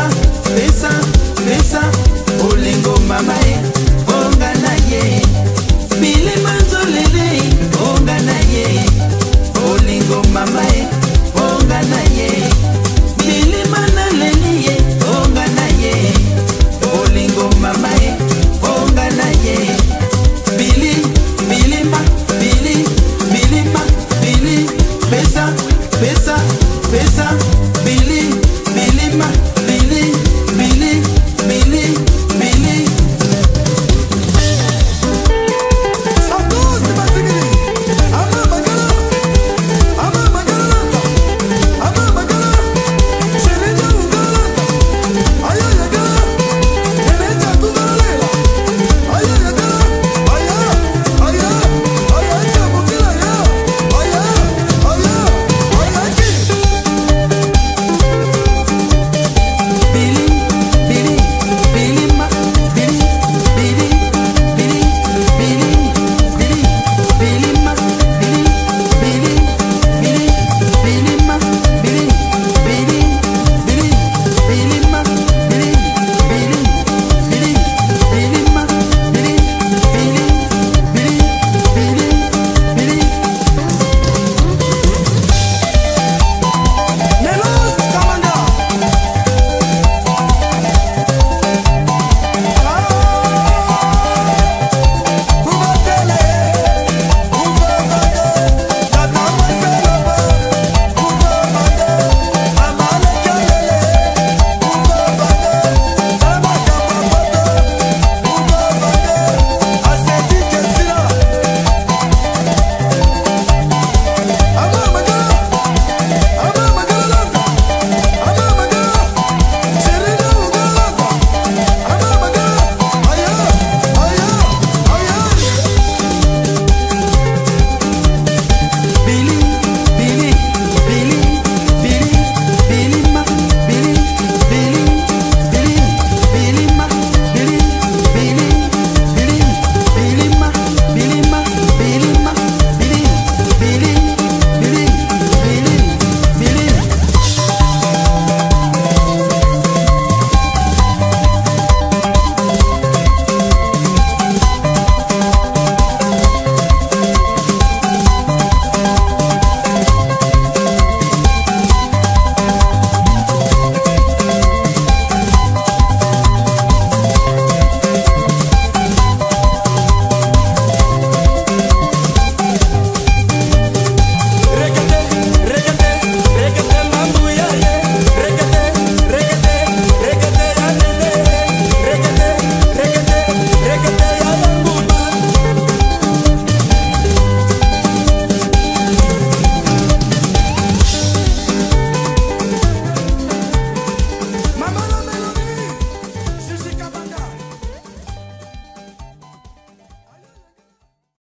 Africa.